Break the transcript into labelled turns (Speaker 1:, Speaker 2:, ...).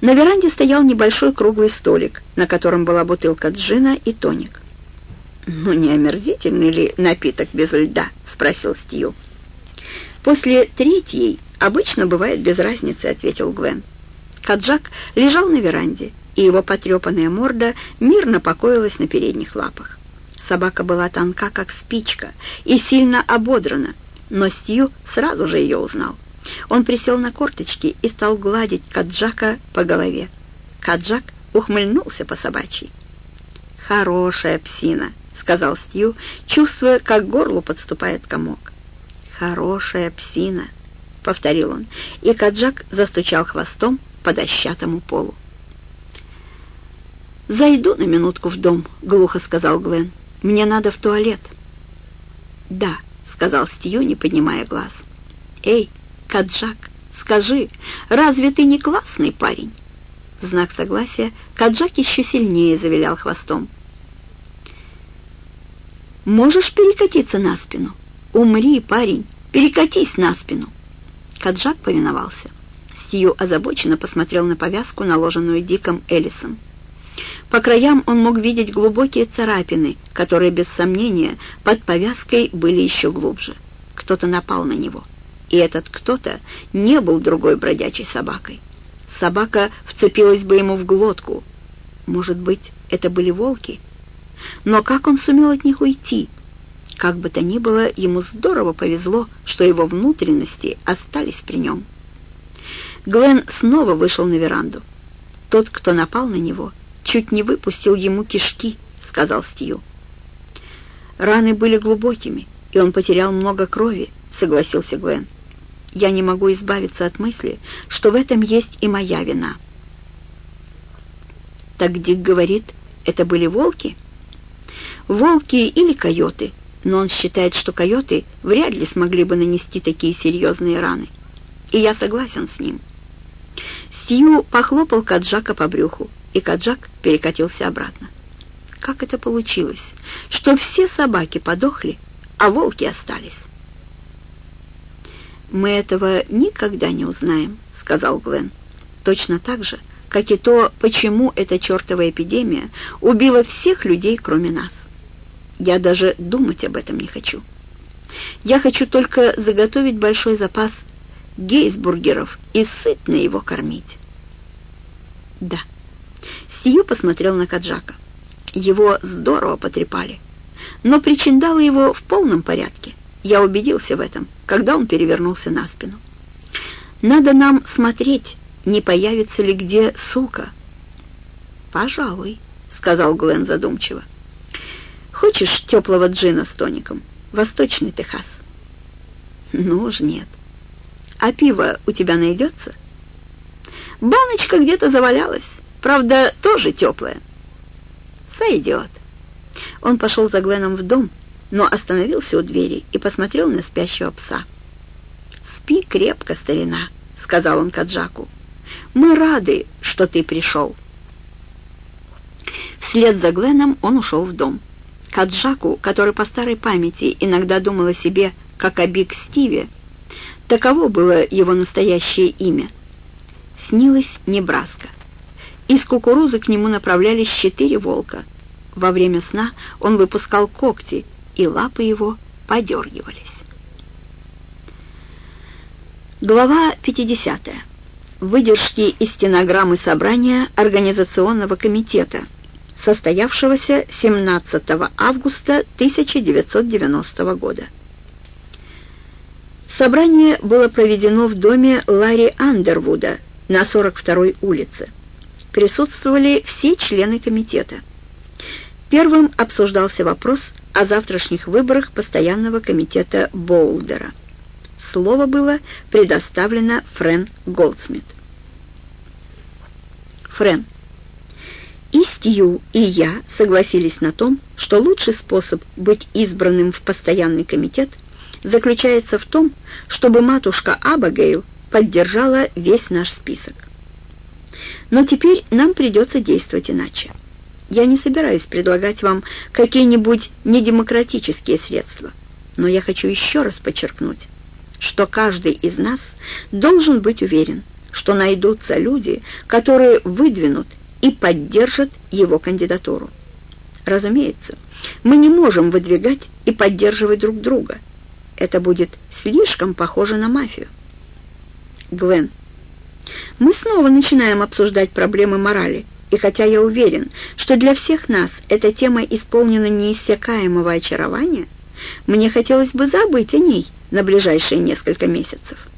Speaker 1: На веранде стоял небольшой круглый столик, на котором была бутылка джина и тоник. «Ну, не омерзительный ли напиток без льда?» — спросил Стью. «После третьей обычно бывает без разницы», — ответил Гвен. Каджак лежал на веранде, и его потрепанная морда мирно покоилась на передних лапах. Собака была тонка, как спичка, и сильно ободрана, но Стью сразу же ее узнал. Он присел на корточки и стал гладить Каджака по голове. Каджак ухмыльнулся по собачьи. «Хорошая псина», — сказал Стью, чувствуя, как горлу подступает комок. «Хорошая псина», — повторил он, и Каджак застучал хвостом по дощатому полу. «Зайду на минутку в дом», — глухо сказал Глен. «Мне надо в туалет». «Да», — сказал Стью, не поднимая глаз. «Эй, Каджак, скажи, разве ты не классный парень?» В знак согласия Каджак еще сильнее завилял хвостом. «Можешь перекатиться на спину? Умри, парень, перекатись на спину!» Каджак повиновался. Стью озабоченно посмотрел на повязку, наложенную Диком Элисом. По краям он мог видеть глубокие царапины, которые, без сомнения, под повязкой были еще глубже. Кто-то напал на него. И этот кто-то не был другой бродячей собакой. Собака вцепилась бы ему в глотку. Может быть, это были волки? Но как он сумел от них уйти? Как бы то ни было, ему здорово повезло, что его внутренности остались при нем. Глен снова вышел на веранду. Тот, кто напал на него, чуть не выпустил ему кишки, сказал Стью. Раны были глубокими, и он потерял много крови, согласился Глен. Я не могу избавиться от мысли, что в этом есть и моя вина. Так Дик говорит, это были волки? Волки или койоты, но он считает, что койоты вряд ли смогли бы нанести такие серьезные раны. И я согласен с ним. Стью похлопал Каджака по брюху, и Каджак перекатился обратно. Как это получилось, что все собаки подохли, а волки остались? «Мы этого никогда не узнаем», — сказал Глен. «Точно так же, как и то, почему эта чертова эпидемия убила всех людей, кроме нас. Я даже думать об этом не хочу. Я хочу только заготовить большой запас гейсбургеров и сытно его кормить». «Да». Сью посмотрел на Каджака. Его здорово потрепали, но причиндалы его в полном порядке. Я убедился в этом, когда он перевернулся на спину. «Надо нам смотреть, не появится ли где сука». «Пожалуй», — сказал Глен задумчиво. «Хочешь теплого джина с тоником? Восточный Техас». «Ну уж нет. А пиво у тебя найдется?» «Баночка где-то завалялась, правда, тоже теплая». «Сойдет». Он пошел за Гленом в дом, но остановился у двери и посмотрел на спящего пса. «Спи крепко, старина», — сказал он Каджаку. «Мы рады, что ты пришел». Вслед за Гленом он ушел в дом. Каджаку, который по старой памяти иногда думал о себе, как о Биг Стиве, таково было его настоящее имя, снилась Небраска. Из кукурузы к нему направлялись четыре волка. Во время сна он выпускал когти, и лапы его подергивались. Глава 50. Выдержки из стенограммы собрания Организационного комитета, состоявшегося 17 августа 1990 года. Собрание было проведено в доме Ларри Андервуда на 42-й улице. Присутствовали все члены комитета. Первым обсуждался вопрос о завтрашних выборах постоянного комитета Боулдера. Слово было предоставлено Френ Голдсмит. Френ. И Стью, и я согласились на том, что лучший способ быть избранным в постоянный комитет заключается в том, чтобы матушка Абагейл поддержала весь наш список. Но теперь нам придется действовать иначе. Я не собираюсь предлагать вам какие-нибудь недемократические средства, но я хочу еще раз подчеркнуть, что каждый из нас должен быть уверен, что найдутся люди, которые выдвинут и поддержат его кандидатуру. Разумеется, мы не можем выдвигать и поддерживать друг друга. Это будет слишком похоже на мафию. Гвен, мы снова начинаем обсуждать проблемы морали, и хотя я уверен, что для всех нас эта тема исполнена неиссякаемого очарования, мне хотелось бы забыть о ней на ближайшие несколько месяцев.